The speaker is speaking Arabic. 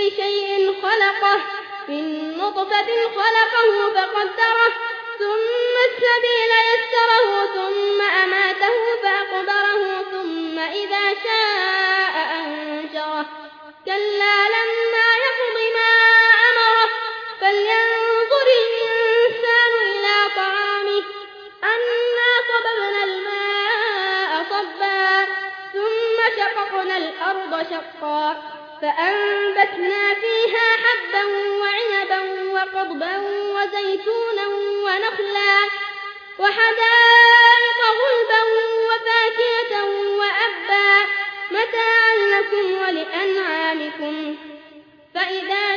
أي شيء خلقه من نطفة خلقه فقدره ثم السبيل يسره ثم أماته فأقبره ثم إذا شاء أنشره. كلا لما يقض ما أمره فلينظر الإنسان إلى طعامه أنا صببنا الماء صبا ثم شققنا الأرض شقا. فأنبتنا فيها حبا وعنبا وقضبا وزيتونا ونخلا وحدائق غلبا وفاكهة وأبا متاعا لكم ولأنعامكم فإذا